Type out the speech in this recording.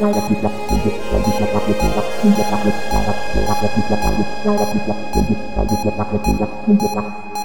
Laura Pizza, tunjuk, tunjuk letak letak, tunjuk letak letak, tunjuk letak letak, Laura Pizza, tunjuk, tunjuk letak letak, tunjuk letak